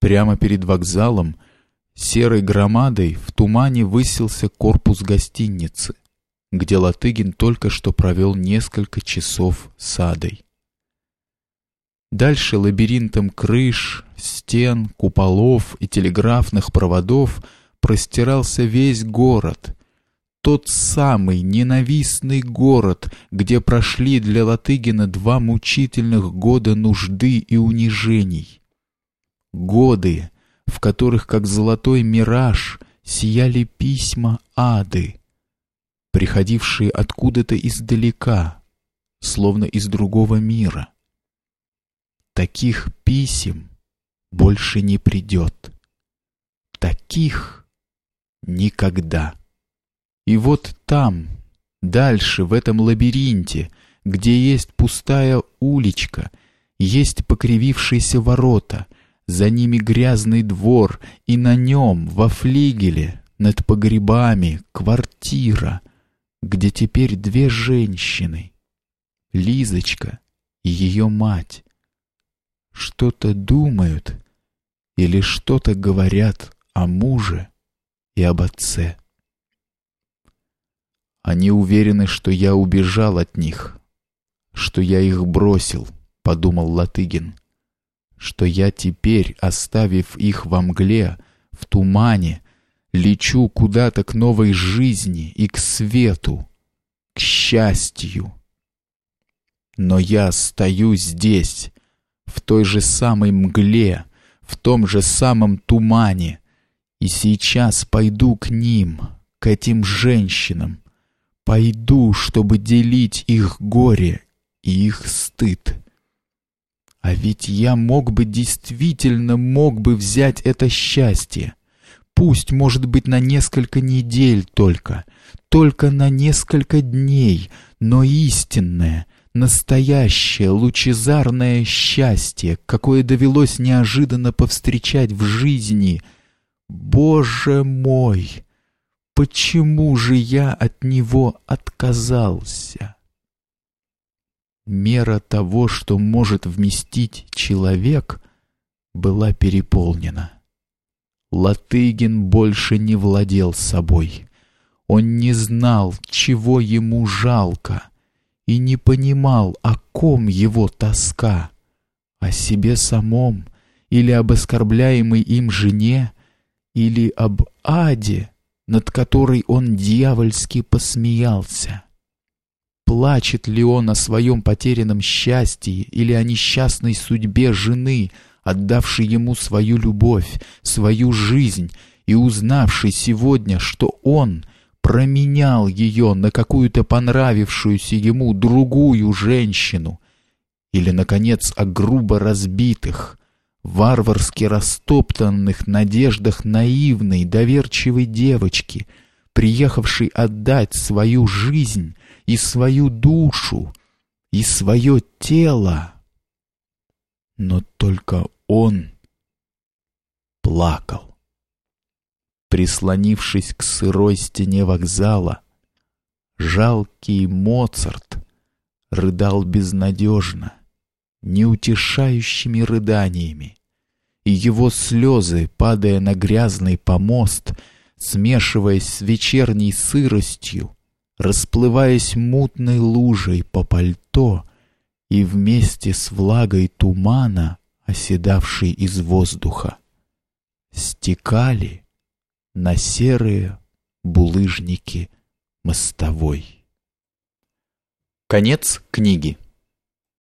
Прямо перед вокзалом серой громадой в тумане высился корпус гостиницы, где Латыгин только что провел несколько часов с Адой. Дальше лабиринтом крыш, стен, куполов и телеграфных проводов простирался весь город. Тот самый ненавистный город, где прошли для Латыгина два мучительных года нужды и унижений. Годы, в которых, как золотой мираж, сияли письма ады, приходившие откуда-то издалека, словно из другого мира. Таких писем больше не придет. Таких никогда. И вот там, дальше, в этом лабиринте, где есть пустая уличка, есть покривившиеся ворота, за ними грязный двор, и на нем, во флигеле, над погребами, квартира, где теперь две женщины, Лизочка и ее мать, что-то думают или что-то говорят о муже и об отце. Они уверены, что я убежал от них, что я их бросил, подумал Латыгин, что я теперь, оставив их во мгле, в тумане, лечу куда-то к новой жизни и к свету, к счастью. Но я стою здесь, в той же самой мгле, в том же самом тумане. И сейчас пойду к ним, к этим женщинам. Пойду, чтобы делить их горе и их стыд. А ведь я мог бы, действительно мог бы взять это счастье. Пусть, может быть, на несколько недель только, только на несколько дней, но истинное — настоящее лучезарное счастье, какое довелось неожиданно повстречать в жизни. Боже мой! Почему же я от него отказался? Мера того, что может вместить человек, была переполнена. Латыгин больше не владел собой. Он не знал, чего ему жалко — и не понимал, о ком его тоска, о себе самом или об оскорбляемой им жене, или об аде, над которой он дьявольски посмеялся. Плачет ли он о своем потерянном счастье или о несчастной судьбе жены, отдавшей ему свою любовь, свою жизнь и узнавшей сегодня, что он — променял ее на какую-то понравившуюся ему другую женщину, или, наконец, о грубо разбитых, варварски растоптанных надеждах наивной, доверчивой девочки, приехавшей отдать свою жизнь и свою душу, и свое тело. Но только он плакал прислонившись к сырой стене вокзала, жалкий Моцарт рыдал безнадежно, неутешающими рыданиями, и его слезы, падая на грязный помост, смешиваясь с вечерней сыростью, расплываясь мутной лужей по пальто и вместе с влагой тумана, оседавшей из воздуха, стекали на серые булыжники мостовой. Конец книги.